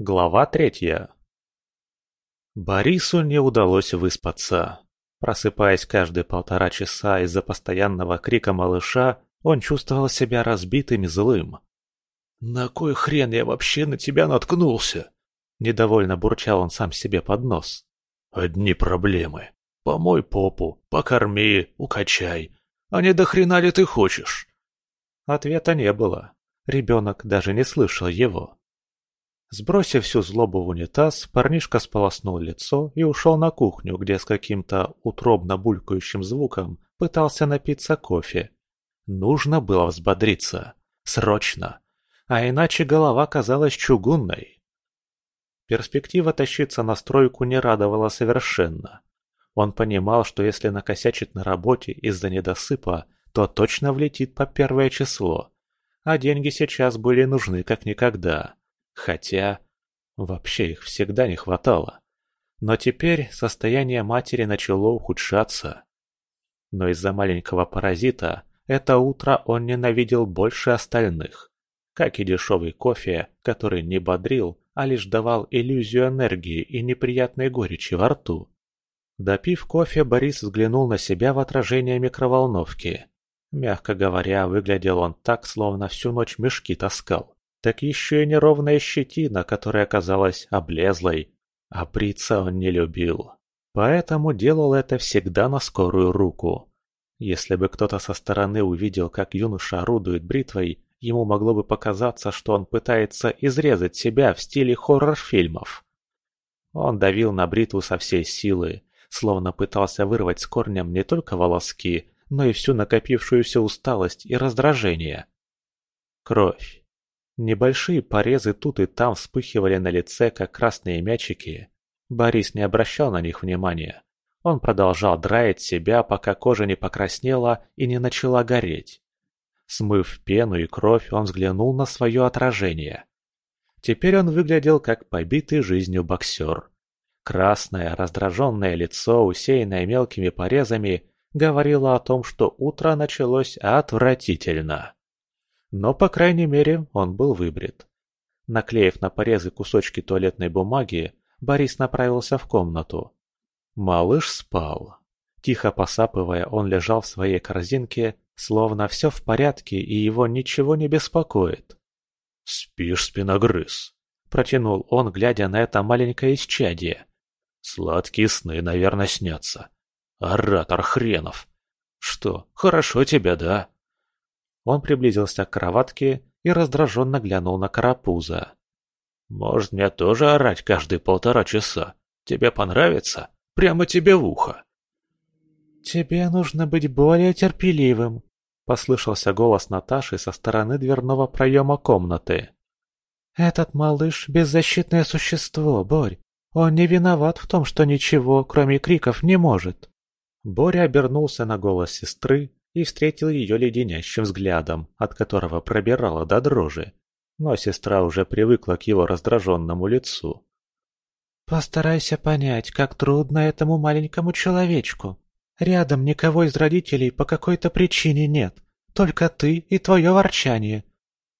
Глава третья. Борису не удалось выспаться. Просыпаясь каждые полтора часа из-за постоянного крика малыша, он чувствовал себя разбитым и злым. «На кой хрен я вообще на тебя наткнулся?» Недовольно бурчал он сам себе под нос. «Одни проблемы. Помой попу, покорми, укачай. А не до хрена ли ты хочешь?» Ответа не было. Ребенок даже не слышал его. Сбросив всю злобу в унитаз, парнишка сполоснул лицо и ушел на кухню, где с каким-то утробно булькающим звуком пытался напиться кофе. Нужно было взбодриться. Срочно. А иначе голова казалась чугунной. Перспектива тащиться на стройку не радовала совершенно. Он понимал, что если накосячит на работе из-за недосыпа, то точно влетит по первое число. А деньги сейчас были нужны как никогда. Хотя... Вообще их всегда не хватало. Но теперь состояние матери начало ухудшаться. Но из-за маленького паразита это утро он ненавидел больше остальных. Как и дешевый кофе, который не бодрил, а лишь давал иллюзию энергии и неприятной горечи во рту. Допив кофе, Борис взглянул на себя в отражение микроволновки. Мягко говоря, выглядел он так, словно всю ночь мешки таскал так еще и неровная щетина, которая казалась облезлой. А бриться он не любил. Поэтому делал это всегда на скорую руку. Если бы кто-то со стороны увидел, как юноша орудует бритвой, ему могло бы показаться, что он пытается изрезать себя в стиле хоррор-фильмов. Он давил на бритву со всей силы, словно пытался вырвать с корнем не только волоски, но и всю накопившуюся усталость и раздражение. Кровь. Небольшие порезы тут и там вспыхивали на лице, как красные мячики. Борис не обращал на них внимания. Он продолжал драить себя, пока кожа не покраснела и не начала гореть. Смыв пену и кровь, он взглянул на свое отражение. Теперь он выглядел как побитый жизнью боксер. Красное, раздраженное лицо, усеянное мелкими порезами, говорило о том, что утро началось отвратительно. Но, по крайней мере, он был выбрит. Наклеив на порезы кусочки туалетной бумаги, Борис направился в комнату. Малыш спал. Тихо посапывая, он лежал в своей корзинке, словно все в порядке и его ничего не беспокоит. «Спишь, спиногрыз?» – протянул он, глядя на это маленькое исчадие. «Сладкие сны, наверное, снятся. Оратор хренов! Что, хорошо тебе, да?» Он приблизился к кроватке и раздраженно глянул на Карапуза. «Может, мне тоже орать каждые полтора часа? Тебе понравится? Прямо тебе в ухо!» «Тебе нужно быть более терпеливым», — послышался голос Наташи со стороны дверного проема комнаты. «Этот малыш — беззащитное существо, Борь. Он не виноват в том, что ничего, кроме криков, не может». Боря обернулся на голос сестры и встретил ее леденящим взглядом, от которого пробирала до дрожи. Но сестра уже привыкла к его раздраженному лицу. «Постарайся понять, как трудно этому маленькому человечку. Рядом никого из родителей по какой-то причине нет, только ты и твое ворчание.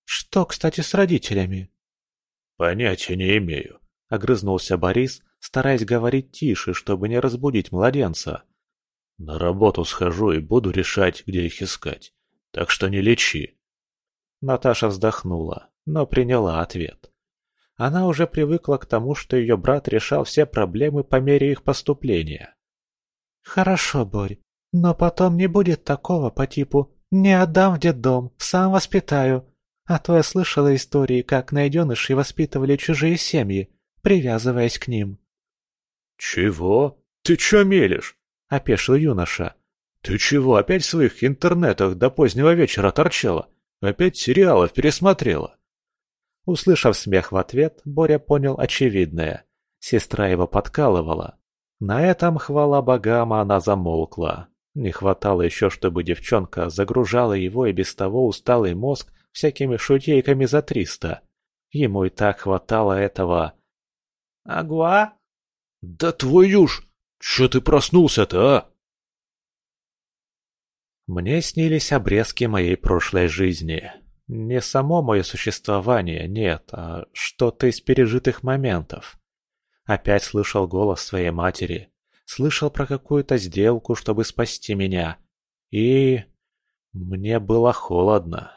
Что, кстати, с родителями?» «Понятия не имею», — огрызнулся Борис, стараясь говорить тише, чтобы не разбудить младенца. На работу схожу и буду решать, где их искать. Так что не лечи. Наташа вздохнула, но приняла ответ. Она уже привыкла к тому, что ее брат решал все проблемы по мере их поступления. «Хорошо, Борь, но потом не будет такого по типу «не отдам в детдом, сам воспитаю». А то я слышала истории, как найденыши воспитывали чужие семьи, привязываясь к ним. «Чего? Ты чё мелешь?» — опешил юноша. «Ты чего, опять в своих интернетах до позднего вечера торчала? Опять сериалов пересмотрела?» Услышав смех в ответ, Боря понял очевидное. Сестра его подкалывала. На этом, хвала богам, она замолкла. Не хватало еще, чтобы девчонка загружала его и без того усталый мозг всякими шутейками за триста. Ему и так хватало этого. «Агуа?» «Да твою ж!» Чё ты проснулся-то, а?» Мне снились обрезки моей прошлой жизни. Не само мое существование, нет, а что-то из пережитых моментов. Опять слышал голос своей матери, слышал про какую-то сделку, чтобы спасти меня. И... мне было холодно.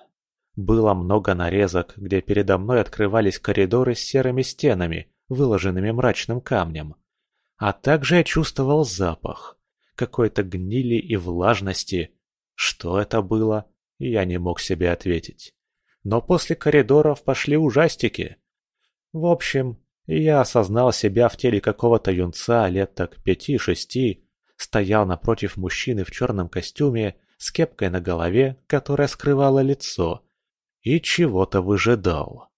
Было много нарезок, где передо мной открывались коридоры с серыми стенами, выложенными мрачным камнем. А также я чувствовал запах. Какой-то гнили и влажности. Что это было, я не мог себе ответить. Но после коридоров пошли ужастики. В общем, я осознал себя в теле какого-то юнца лет так пяти-шести, стоял напротив мужчины в черном костюме с кепкой на голове, которая скрывала лицо, и чего-то выжидал.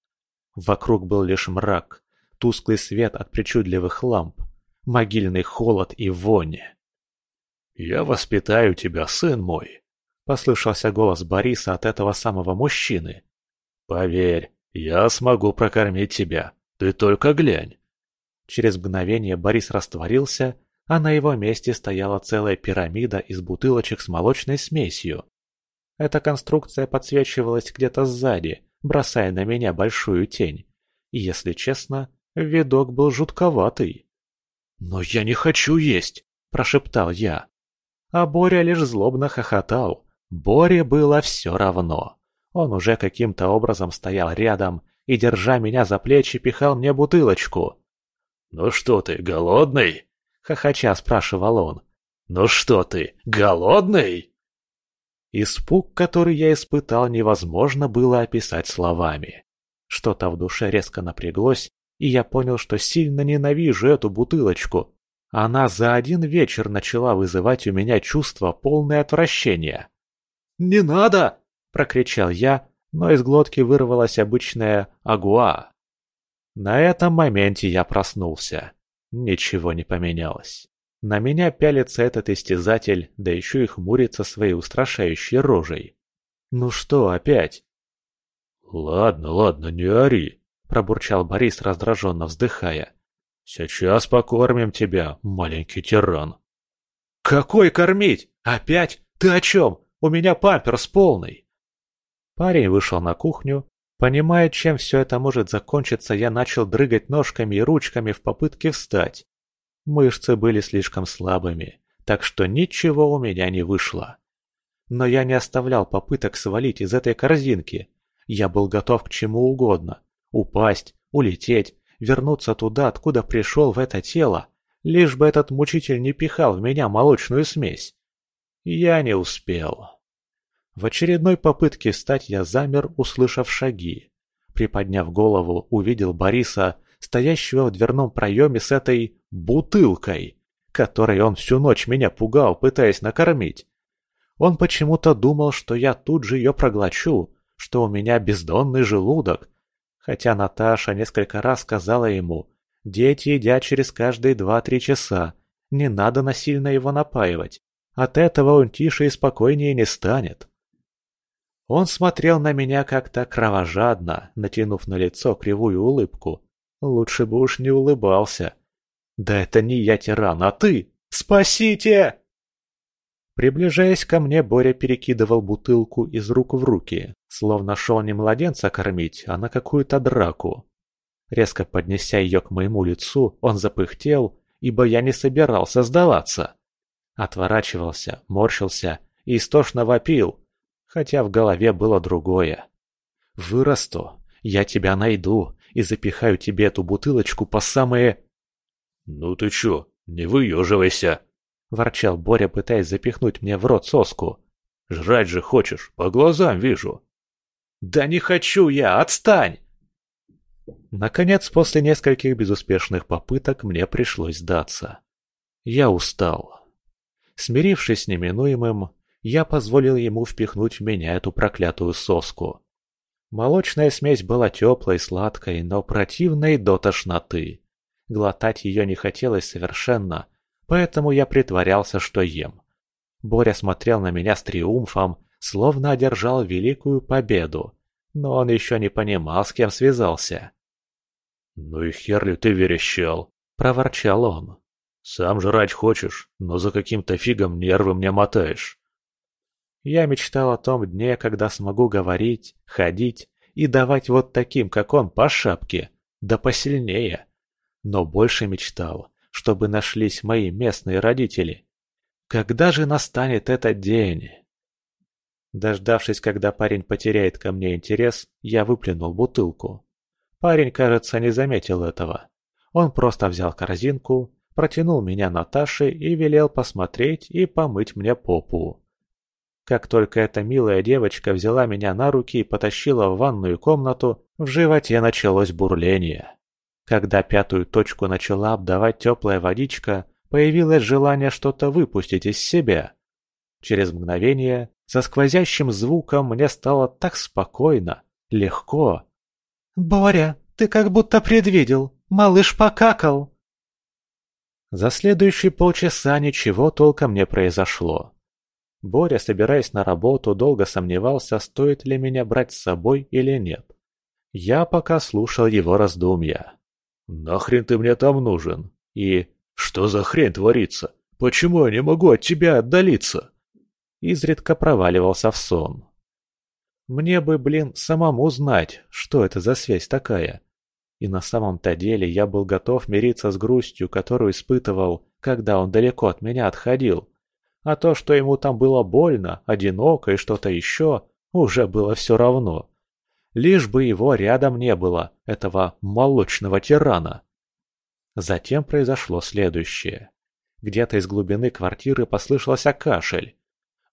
Вокруг был лишь мрак, тусклый свет от причудливых ламп, могильный холод и вонь. «Я воспитаю тебя, сын мой», — послышался голос Бориса от этого самого мужчины. «Поверь, я смогу прокормить тебя, ты только глянь». Через мгновение Борис растворился, а на его месте стояла целая пирамида из бутылочек с молочной смесью. Эта конструкция подсвечивалась где-то сзади, бросая на меня большую тень. И, если честно, видок был жутковатый. «Но я не хочу есть!» – прошептал я. А Боря лишь злобно хохотал. Боре было все равно. Он уже каким-то образом стоял рядом и, держа меня за плечи, пихал мне бутылочку. «Ну что ты, голодный?» – хохоча спрашивал он. «Ну что ты, голодный?» Испуг, который я испытал, невозможно было описать словами. Что-то в душе резко напряглось, и я понял, что сильно ненавижу эту бутылочку. Она за один вечер начала вызывать у меня чувство полное отвращения. «Не надо!» – прокричал я, но из глотки вырвалась обычная агуа. На этом моменте я проснулся. Ничего не поменялось. На меня пялится этот истязатель, да еще и хмурится своей устрашающей рожей. Ну что опять? «Ладно, ладно, не ори», – пробурчал Борис, раздраженно вздыхая. «Сейчас покормим тебя, маленький тиран». «Какой кормить? Опять? Ты о чем? У меня памперс полный!» Парень вышел на кухню. Понимая, чем все это может закончиться, я начал дрыгать ножками и ручками в попытке встать. Мышцы были слишком слабыми, так что ничего у меня не вышло. Но я не оставлял попыток свалить из этой корзинки. Я был готов к чему угодно. Упасть, улететь, вернуться туда, откуда пришел в это тело, лишь бы этот мучитель не пихал в меня молочную смесь. Я не успел. В очередной попытке встать я замер, услышав шаги. Приподняв голову, увидел Бориса, стоящего в дверном проеме с этой бутылкой, которой он всю ночь меня пугал, пытаясь накормить. Он почему-то думал, что я тут же ее проглочу, что у меня бездонный желудок, хотя Наташа несколько раз сказала ему, дети едят через каждые два-три часа, не надо насильно его напаивать, от этого он тише и спокойнее не станет. Он смотрел на меня как-то кровожадно, натянув на лицо кривую улыбку, Лучше бы уж не улыбался. Да это не я тиран, а ты! Спасите! Приближаясь ко мне, Боря перекидывал бутылку из рук в руки, словно шел не младенца кормить, а на какую-то драку. Резко поднеся ее к моему лицу, он запыхтел, ибо я не собирался сдаваться. Отворачивался, морщился и истошно вопил, хотя в голове было другое. «Вырасту, я тебя найду, и запихаю тебе эту бутылочку по самые...» «Ну ты чё, не выёживайся!» – ворчал Боря, пытаясь запихнуть мне в рот соску. «Жрать же хочешь, по глазам вижу!» «Да не хочу я, отстань!» Наконец, после нескольких безуспешных попыток, мне пришлось сдаться. Я устал. Смирившись с неминуемым, я позволил ему впихнуть в меня эту проклятую соску. Молочная смесь была теплой, сладкой, но противной до тошноты. Глотать ее не хотелось совершенно, поэтому я притворялся, что ем. Боря смотрел на меня с триумфом, словно одержал великую победу, но он еще не понимал, с кем связался. «Ну и хер ли ты верещал?» – проворчал он. «Сам жрать хочешь, но за каким-то фигом нервы мне мотаешь». Я мечтал о том дне, когда смогу говорить, ходить и давать вот таким, как он, по шапке, да посильнее. Но больше мечтал, чтобы нашлись мои местные родители. Когда же настанет этот день? Дождавшись, когда парень потеряет ко мне интерес, я выплюнул бутылку. Парень, кажется, не заметил этого. Он просто взял корзинку, протянул меня Наташе и велел посмотреть и помыть мне попу. Как только эта милая девочка взяла меня на руки и потащила в ванную комнату, в животе началось бурление. Когда пятую точку начала обдавать теплая водичка, появилось желание что-то выпустить из себя. Через мгновение, со сквозящим звуком, мне стало так спокойно, легко. «Боря, ты как будто предвидел, малыш покакал!» За следующие полчаса ничего толком не произошло. Боря, собираясь на работу, долго сомневался, стоит ли меня брать с собой или нет. Я пока слушал его раздумья. «Нахрен ты мне там нужен?» И «Что за хрень творится? Почему я не могу от тебя отдалиться?» Изредка проваливался в сон. Мне бы, блин, самому знать, что это за связь такая. И на самом-то деле я был готов мириться с грустью, которую испытывал, когда он далеко от меня отходил. А то, что ему там было больно, одиноко и что-то еще, уже было все равно. Лишь бы его рядом не было, этого молочного тирана. Затем произошло следующее. Где-то из глубины квартиры послышался кашель.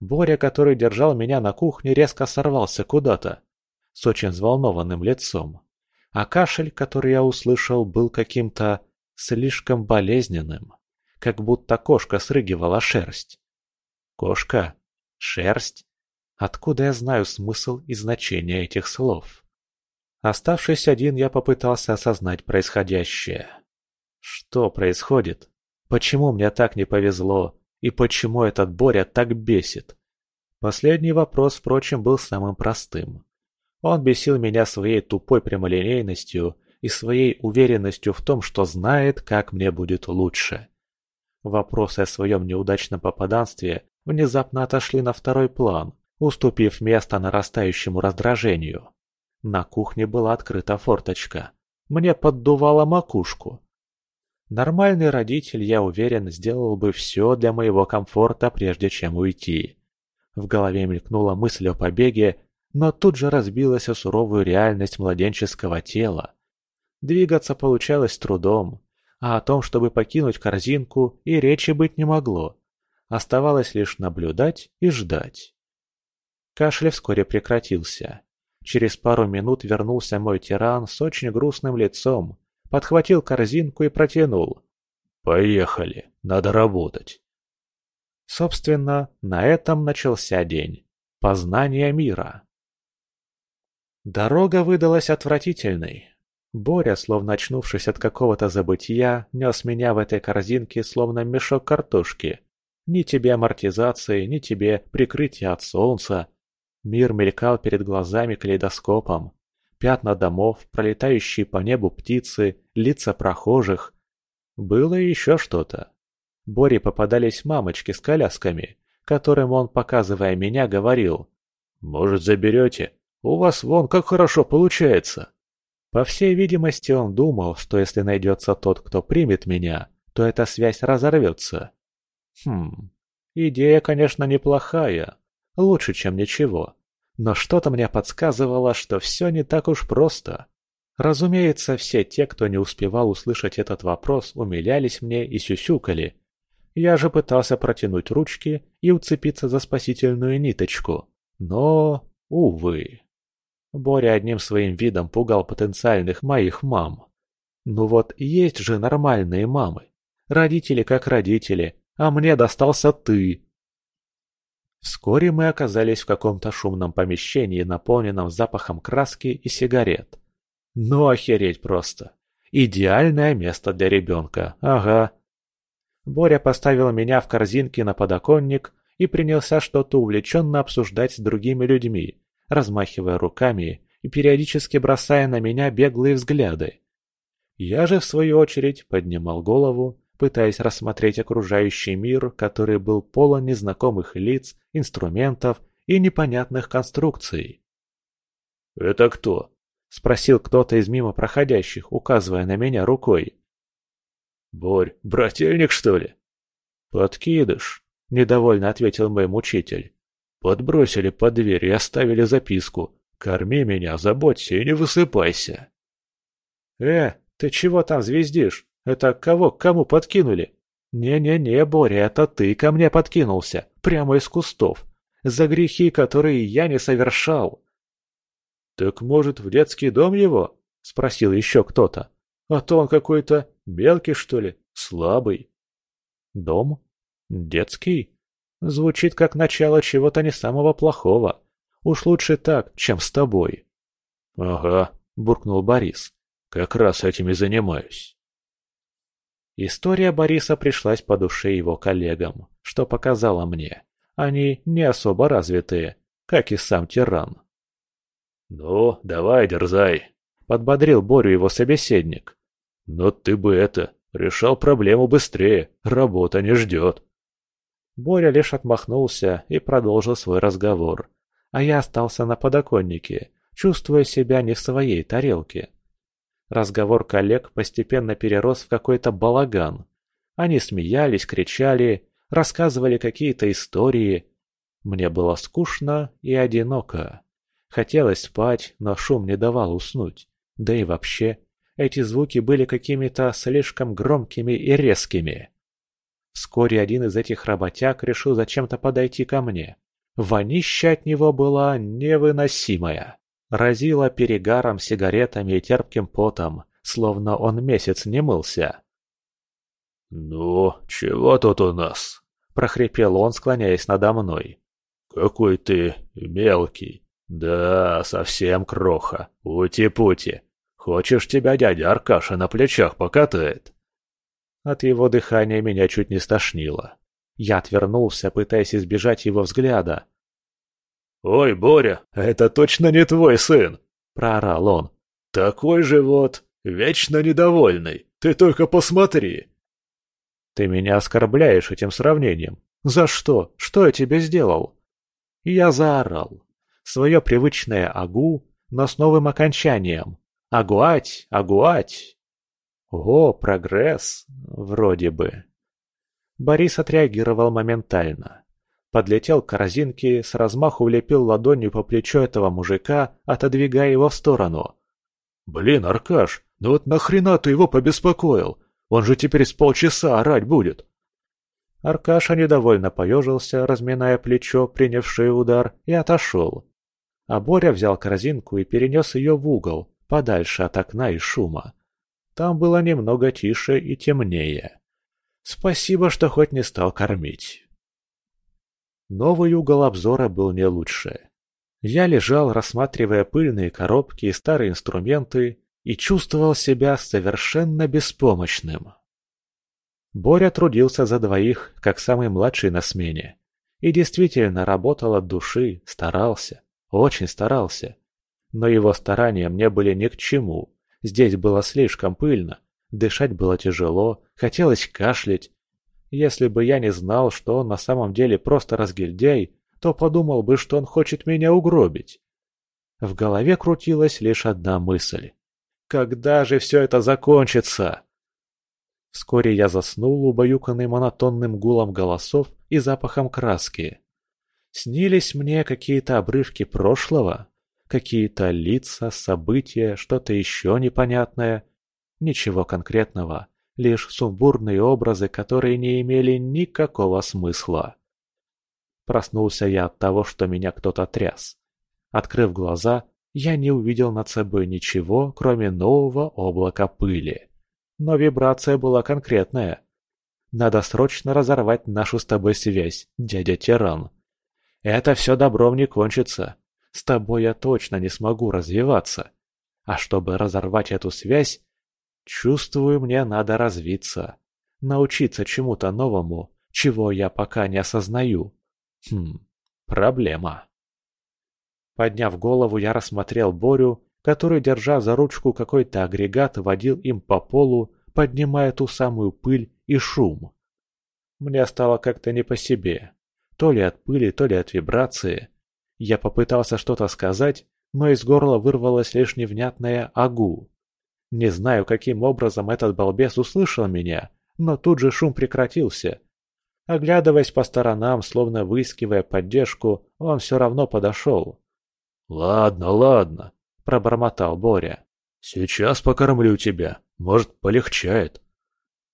Боря, который держал меня на кухне, резко сорвался куда-то, с очень взволнованным лицом. А кашель, который я услышал, был каким-то слишком болезненным, как будто кошка срыгивала шерсть. Кошка? Шерсть? Откуда я знаю смысл и значение этих слов? Оставшись один, я попытался осознать происходящее. Что происходит? Почему мне так не повезло? И почему этот Боря так бесит? Последний вопрос, впрочем, был самым простым. Он бесил меня своей тупой прямолинейностью и своей уверенностью в том, что знает, как мне будет лучше. Вопросы о своем неудачном попаданстве внезапно отошли на второй план, уступив место нарастающему раздражению. На кухне была открыта форточка. Мне поддувало макушку. Нормальный родитель, я уверен, сделал бы все для моего комфорта, прежде чем уйти. В голове мелькнула мысль о побеге, но тут же разбилась о суровую реальность младенческого тела. Двигаться получалось трудом, а о том, чтобы покинуть корзинку, и речи быть не могло. Оставалось лишь наблюдать и ждать. Кашель вскоре прекратился. Через пару минут вернулся мой тиран с очень грустным лицом, подхватил корзинку и протянул. «Поехали, надо работать». Собственно, на этом начался день. Познание мира. Дорога выдалась отвратительной. Боря, словно очнувшись от какого-то забытия, нес меня в этой корзинке, словно мешок картошки. Ни тебе амортизации, ни тебе прикрытия от солнца. Мир мелькал перед глазами калейдоскопом. Пятна домов, пролетающие по небу птицы, лица прохожих. Было еще что-то. Боре попадались мамочки с колясками, которым он, показывая меня, говорил. «Может, заберете? У вас вон как хорошо получается!» По всей видимости, он думал, что если найдется тот, кто примет меня, то эта связь разорвется. Хм, идея, конечно, неплохая. Лучше, чем ничего. Но что-то мне подсказывало, что все не так уж просто. Разумеется, все те, кто не успевал услышать этот вопрос, умилялись мне и сюсюкали. Я же пытался протянуть ручки и уцепиться за спасительную ниточку. Но, увы. Боря одним своим видом пугал потенциальных моих мам. Ну вот, есть же нормальные мамы. Родители как родители, а мне достался ты. Вскоре мы оказались в каком-то шумном помещении, наполненном запахом краски и сигарет. Ну охереть просто. Идеальное место для ребенка, ага. Боря поставил меня в корзинке на подоконник и принялся что-то увлеченно обсуждать с другими людьми, размахивая руками и периодически бросая на меня беглые взгляды. Я же, в свою очередь, поднимал голову пытаясь рассмотреть окружающий мир, который был полон незнакомых лиц, инструментов и непонятных конструкций. «Это кто?» – спросил кто-то из мимо проходящих, указывая на меня рукой. «Борь, брательник, что ли?» «Подкидыш», – недовольно ответил мой мучитель. «Подбросили под дверь и оставили записку. Корми меня, заботься и не высыпайся». «Э, ты чего там звездишь? Это кого к кому подкинули?» «Не-не-не, Боря, это ты ко мне подкинулся, прямо из кустов, за грехи, которые я не совершал». «Так, может, в детский дом его?» – спросил еще кто-то. «А то он какой-то мелкий, что ли, слабый». «Дом? Детский?» Звучит как начало чего-то не самого плохого. Уж лучше так, чем с тобой. «Ага», – буркнул Борис. «Как раз этим и занимаюсь». История Бориса пришлась по душе его коллегам, что показало мне. Они не особо развитые, как и сам тиран. «Ну, давай, дерзай», — подбодрил Борю его собеседник. «Но ты бы это, решал проблему быстрее, работа не ждет». Боря лишь отмахнулся и продолжил свой разговор, а я остался на подоконнике, чувствуя себя не в своей тарелке. Разговор коллег постепенно перерос в какой-то балаган. Они смеялись, кричали, рассказывали какие-то истории. Мне было скучно и одиноко. Хотелось спать, но шум не давал уснуть. Да и вообще, эти звуки были какими-то слишком громкими и резкими. Вскоре один из этих работяг решил зачем-то подойти ко мне. Вонища от него была невыносимая. Разило перегаром, сигаретами и терпким потом, словно он месяц не мылся. «Ну, чего тут у нас?» – прохрипел он, склоняясь надо мной. «Какой ты мелкий. Да, совсем кроха. Ути-пути. Хочешь, тебя дядя Аркаша на плечах покатает?» От его дыхания меня чуть не стошнило. Я отвернулся, пытаясь избежать его взгляда, «Ой, Боря, это точно не твой сын!» – проорал он. «Такой же вот, вечно недовольный, ты только посмотри!» «Ты меня оскорбляешь этим сравнением. За что? Что я тебе сделал?» Я заорал. Свое привычное «агу», но с новым окончанием. «Агуать! Агуать!» О, прогресс! Вроде бы. Борис отреагировал моментально. Подлетел к корзинке, с размаху влепил ладонью по плечу этого мужика, отодвигая его в сторону. «Блин, Аркаш, ну вот нахрена ты его побеспокоил? Он же теперь с полчаса орать будет!» Аркаша недовольно поежился, разминая плечо, принявший удар, и отошел. А Боря взял корзинку и перенес ее в угол, подальше от окна и шума. Там было немного тише и темнее. Спасибо, что хоть не стал кормить. Новый угол обзора был не лучше. Я лежал, рассматривая пыльные коробки и старые инструменты, и чувствовал себя совершенно беспомощным. Боря трудился за двоих, как самый младший на смене. И действительно работал от души, старался, очень старался. Но его старания мне были ни к чему. Здесь было слишком пыльно, дышать было тяжело, хотелось кашлять, если бы я не знал, что он на самом деле просто разгильдяй, то подумал бы, что он хочет меня угробить. В голове крутилась лишь одна мысль. Когда же все это закончится? Вскоре я заснул, убаюканный монотонным гулом голосов и запахом краски. Снились мне какие-то обрывки прошлого, какие-то лица, события, что-то еще непонятное. Ничего конкретного, лишь сумбурные образы, которые не имели никакого смысла. Проснулся я от того, что меня кто-то тряс. Открыв глаза, я не увидел над собой ничего, кроме нового облака пыли. Но вибрация была конкретная. Надо срочно разорвать нашу с тобой связь, дядя Тиран. Это все добром не кончится. С тобой я точно не смогу развиваться. А чтобы разорвать эту связь, Чувствую, мне надо развиться. Научиться чему-то новому, чего я пока не осознаю. Хм, проблема. Подняв голову, я рассмотрел Борю, который, держа за ручку какой-то агрегат, водил им по полу, поднимая ту самую пыль и шум. Мне стало как-то не по себе. То ли от пыли, то ли от вибрации. Я попытался что-то сказать, но из горла вырвалось лишь невнятное «агу». Не знаю, каким образом этот балбес услышал меня, но тут же шум прекратился. Оглядываясь по сторонам, словно выискивая поддержку, он все равно подошел. «Ладно, ладно», – пробормотал Боря. «Сейчас покормлю тебя. Может, полегчает».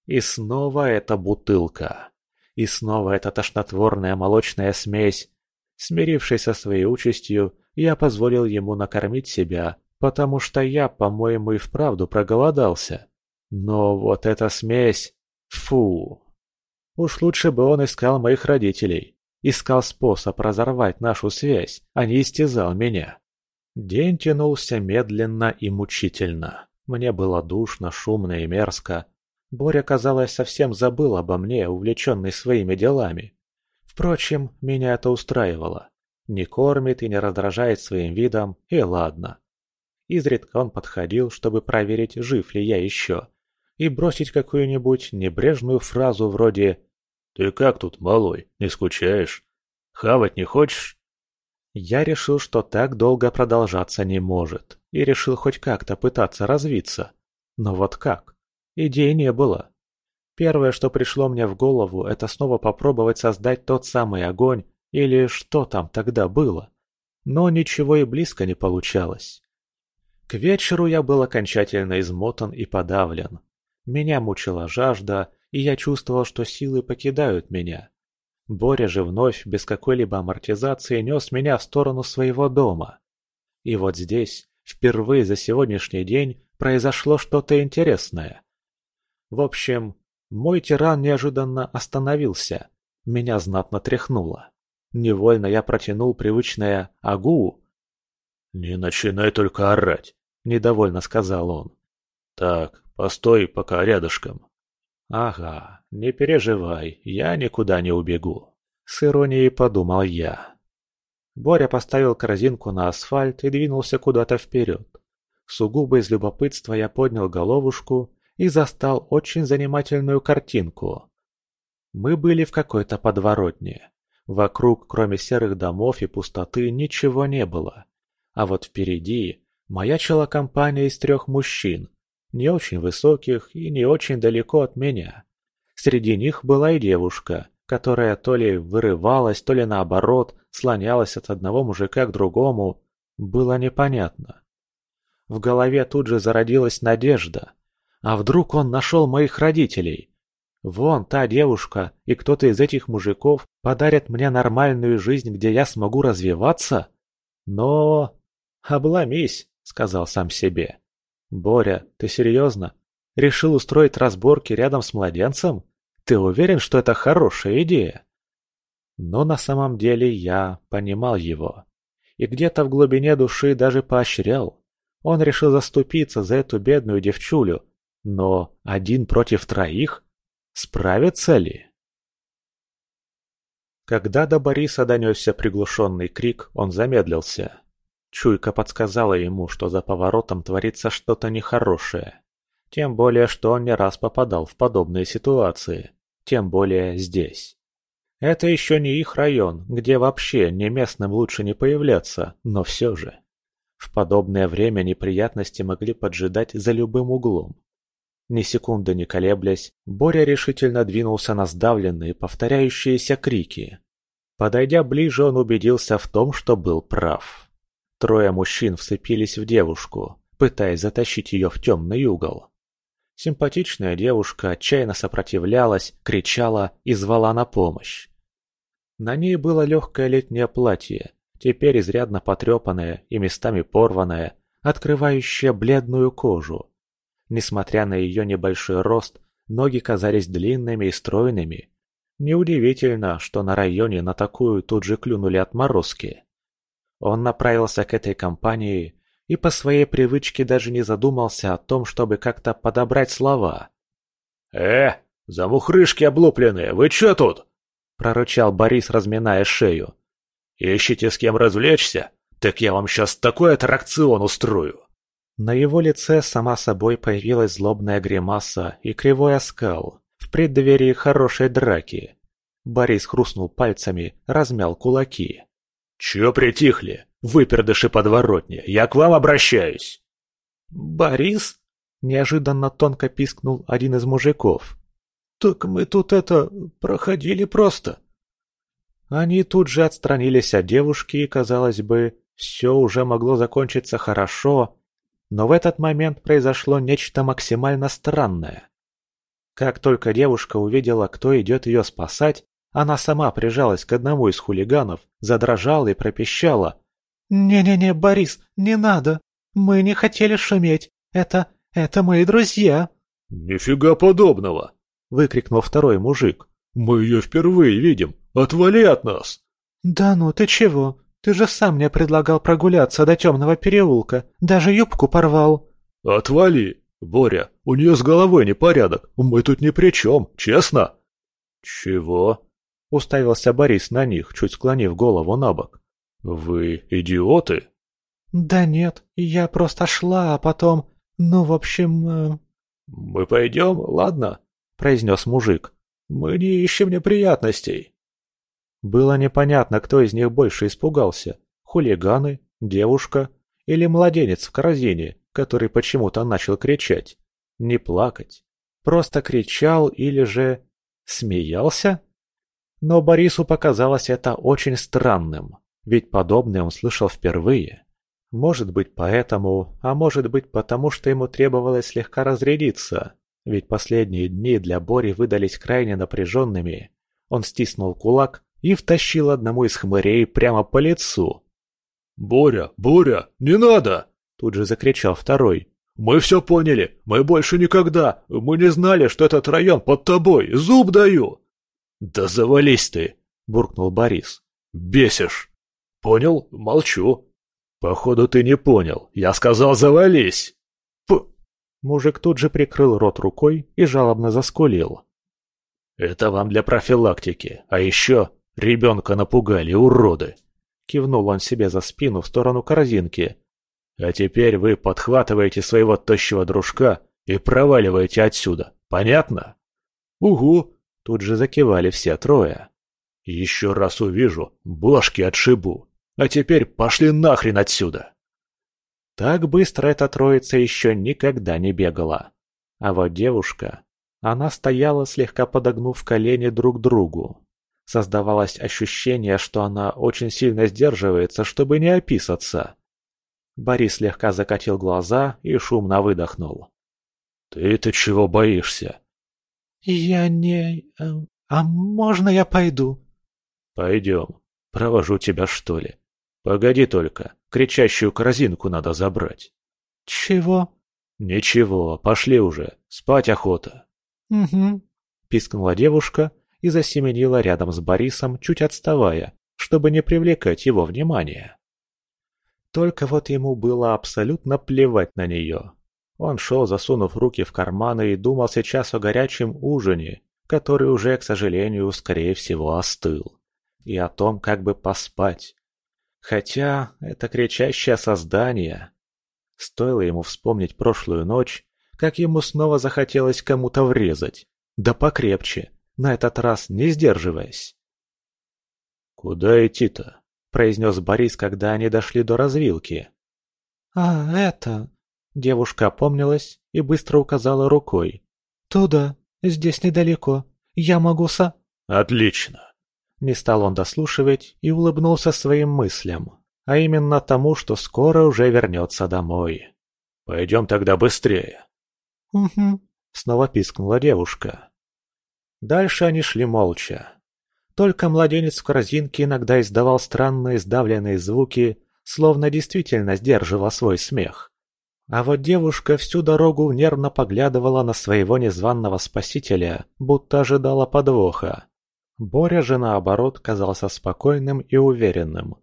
И снова эта бутылка. И снова эта тошнотворная молочная смесь. Смирившись со своей участью, я позволил ему накормить себя, потому что я, по-моему, и вправду проголодался. Но вот эта смесь... Фу. Уж лучше бы он искал моих родителей. Искал способ разорвать нашу связь, а не истязал меня. День тянулся медленно и мучительно. Мне было душно, шумно и мерзко. Боря, казалось, совсем забыл обо мне, увлеченный своими делами. Впрочем, меня это устраивало. Не кормит и не раздражает своим видом, и ладно. Изредка он подходил, чтобы проверить, жив ли я еще, и бросить какую-нибудь небрежную фразу вроде «Ты как тут, малой, не скучаешь? Хавать не хочешь?» Я решил, что так долго продолжаться не может, и решил хоть как-то пытаться развиться. Но вот как? Идей не было. Первое, что пришло мне в голову, это снова попробовать создать тот самый огонь, или что там тогда было. Но ничего и близко не получалось. К вечеру я был окончательно измотан и подавлен. Меня мучила жажда, и я чувствовал, что силы покидают меня. Боря же вновь, без какой-либо амортизации, нес меня в сторону своего дома. И вот здесь, впервые за сегодняшний день, произошло что-то интересное. В общем, мой тиран неожиданно остановился. Меня знатно тряхнуло. Невольно я протянул привычное «агу», «Не начинай только орать», — недовольно сказал он. «Так, постой пока рядышком». «Ага, не переживай, я никуда не убегу», — с иронией подумал я. Боря поставил корзинку на асфальт и двинулся куда-то вперед. Сугубо из любопытства я поднял головушку и застал очень занимательную картинку. Мы были в какой-то подворотне. Вокруг, кроме серых домов и пустоты, ничего не было. А вот впереди маячила компания из трех мужчин, не очень высоких и не очень далеко от меня. Среди них была и девушка, которая то ли вырывалась, то ли наоборот слонялась от одного мужика к другому. Было непонятно. В голове тут же зародилась надежда. А вдруг он нашел моих родителей? Вон та девушка и кто-то из этих мужиков подарят мне нормальную жизнь, где я смогу развиваться? Но «Обломись», — сказал сам себе. «Боря, ты серьезно? Решил устроить разборки рядом с младенцем? Ты уверен, что это хорошая идея?» Но на самом деле я понимал его. И где-то в глубине души даже поощрял. Он решил заступиться за эту бедную девчулю. Но один против троих? Справится ли? Когда до Бориса донесся приглушенный крик, он замедлился. Чуйка подсказала ему, что за поворотом творится что-то нехорошее. Тем более, что он не раз попадал в подобные ситуации. Тем более здесь. Это еще не их район, где вообще не местным лучше не появляться, но все же. В подобное время неприятности могли поджидать за любым углом. Ни секунды не колеблясь, Боря решительно двинулся на сдавленные, повторяющиеся крики. Подойдя ближе, он убедился в том, что был прав. Трое мужчин вцепились в девушку, пытаясь затащить ее в темный угол. Симпатичная девушка отчаянно сопротивлялась, кричала и звала на помощь. На ней было легкое летнее платье, теперь изрядно потрепанное и местами порванное, открывающее бледную кожу. Несмотря на ее небольшой рост, ноги казались длинными и стройными. Неудивительно, что на районе на такую тут же клюнули отморозки. Он направился к этой компании и по своей привычке даже не задумался о том, чтобы как-то подобрать слова. «Э, замухрышки облупленные, вы чё тут?» – прорычал Борис, разминая шею. «Ищите с кем развлечься? Так я вам сейчас такой аттракцион устрою!» На его лице сама собой появилась злобная гримаса и кривой оскал в преддверии хорошей драки. Борис хрустнул пальцами, размял кулаки. «Чё притихли? Выпердыши подворотни, я к вам обращаюсь!» «Борис?» – неожиданно тонко пискнул один из мужиков. «Так мы тут это... проходили просто». Они тут же отстранились от девушки, и, казалось бы, все уже могло закончиться хорошо, но в этот момент произошло нечто максимально странное. Как только девушка увидела, кто идет ее спасать, она сама прижалась к одному из хулиганов, задрожала и пропищала. «Не-не-не, Борис, не надо! Мы не хотели шуметь! Это... это мои друзья!» «Нифига подобного!» — выкрикнул второй мужик. «Мы ее впервые видим! Отвали от нас!» «Да ну, ты чего? Ты же сам мне предлагал прогуляться до темного переулка, даже юбку порвал!» «Отвали! Боря, у нее с головой непорядок, мы тут ни при чем, честно!» «Чего?» — уставился Борис на них, чуть склонив голову на бок. «Вы идиоты?» «Да нет, я просто шла, а потом... Ну, в общем...» э... «Мы пойдем, ладно?» — произнес мужик. «Мы не ищем неприятностей». Было непонятно, кто из них больше испугался – хулиганы, девушка или младенец в корзине, который почему-то начал кричать. Не плакать. Просто кричал или же... смеялся? Но Борису показалось это очень странным, ведь подобное он слышал впервые. Может быть поэтому, а может быть потому, что ему требовалось слегка разрядиться, ведь последние дни для Бори выдались крайне напряженными. Он стиснул кулак и втащил одному из хмырей прямо по лицу. «Боря, Боря, не надо!» – тут же закричал второй. «Мы все поняли, мы больше никогда, мы не знали, что этот район под тобой, зуб даю!» «Да завались ты!» – буркнул Борис. «Бесишь!» «Понял? Молчу!» «Походу, ты не понял. Я сказал, завались!» П... Мужик тут же прикрыл рот рукой и жалобно заскулил. «Это вам для профилактики. А еще ребенка напугали, уроды!» Кивнул он себе за спину в сторону корзинки. «А теперь вы подхватываете своего тощего дружка и проваливаете отсюда. Понятно?» «Угу!» Тут же закивали все трое. «Еще раз увижу, башки отшибу. А теперь пошли нахрен отсюда!» Так быстро эта троица еще никогда не бегала. А вот девушка, она стояла, слегка подогнув колени друг другу. Создавалось ощущение, что она очень сильно сдерживается, чтобы не описаться. Борис слегка закатил глаза и шумно выдохнул. «Ты-то чего боишься?» «Я не... Э, а можно я пойду?» «Пойдем. Провожу тебя, что ли. Погоди только, кричащую корзинку надо забрать». «Чего?» «Ничего, пошли уже, спать охота». «Угу», — пискнула девушка и засеменила рядом с Борисом, чуть отставая, чтобы не привлекать его внимания. Только вот ему было абсолютно плевать на нее. Он шел, засунув руки в карманы и думал сейчас о горячем ужине, который уже, к сожалению, скорее всего остыл, и о том, как бы поспать. Хотя это кричащее создание. Стоило ему вспомнить прошлую ночь, как ему снова захотелось кому-то врезать. Да покрепче, на этот раз не сдерживаясь. «Куда идти-то?» – произнес Борис, когда они дошли до развилки. «А, это...» Девушка опомнилась и быстро указала рукой. «Туда, здесь недалеко. Я могу со...» «Отлично!» Не стал он дослушивать и улыбнулся своим мыслям, а именно тому, что скоро уже вернется домой. «Пойдем тогда быстрее!» «Угу», — снова пискнула девушка. Дальше они шли молча. Только младенец в корзинке иногда издавал странные сдавленные звуки, словно действительно сдерживал свой смех. А вот девушка всю дорогу нервно поглядывала на своего незваного спасителя, будто ожидала подвоха. Боря же, наоборот, казался спокойным и уверенным.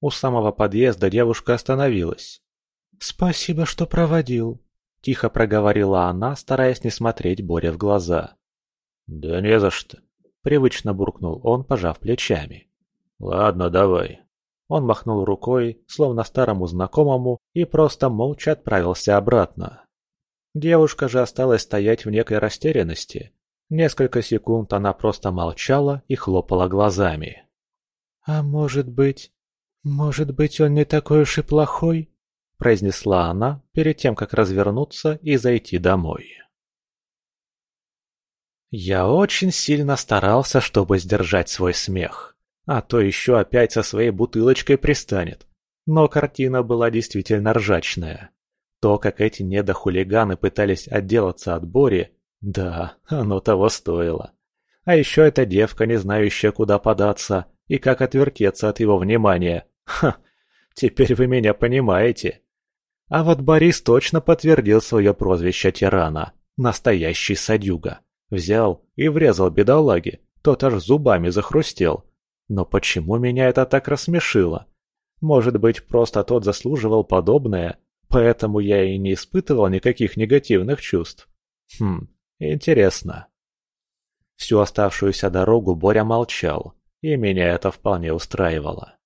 У самого подъезда девушка остановилась. «Спасибо, что проводил», – тихо проговорила она, стараясь не смотреть Боре в глаза. «Да не за что», – привычно буркнул он, пожав плечами. «Ладно, давай, он махнул рукой, словно старому знакомому, и просто молча отправился обратно. Девушка же осталась стоять в некой растерянности. Несколько секунд она просто молчала и хлопала глазами. «А может быть...» «Может быть, он не такой уж и плохой?» – произнесла она перед тем, как развернуться и зайти домой. Я очень сильно старался, чтобы сдержать свой смех, а то еще опять со своей бутылочкой пристанет. Но картина была действительно ржачная. То, как эти недохулиганы пытались отделаться от Бори, да, оно того стоило. А еще эта девка, не знающая, куда податься и как отвертеться от его внимания. Ха, теперь вы меня понимаете. А вот Борис точно подтвердил свое прозвище тирана. Настоящий садюга. Взял и врезал бедолаге, тот аж зубами захрустел. Но почему меня это так рассмешило? Может быть, просто тот заслуживал подобное, поэтому я и не испытывал никаких негативных чувств. Хм, интересно. Всю оставшуюся дорогу Боря молчал, и меня это вполне устраивало.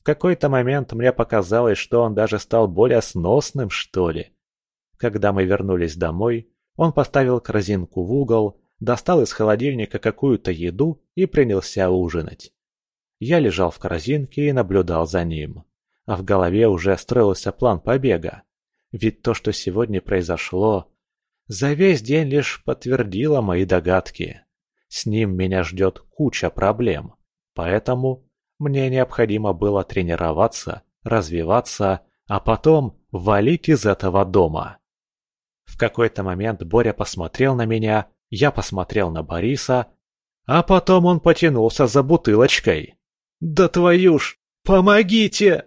В какой-то момент мне показалось, что он даже стал более сносным, что ли. Когда мы вернулись домой, он поставил корзинку в угол, достал из холодильника какую-то еду и принялся ужинать. Я лежал в корзинке и наблюдал за ним. А в голове уже строился план побега. Ведь то, что сегодня произошло, за весь день лишь подтвердило мои догадки. С ним меня ждет куча проблем. Поэтому мне необходимо было тренироваться, развиваться, а потом валить из этого дома. В какой-то момент Боря посмотрел на меня, я посмотрел на Бориса, а потом он потянулся за бутылочкой. «Да твою ж! Помогите!»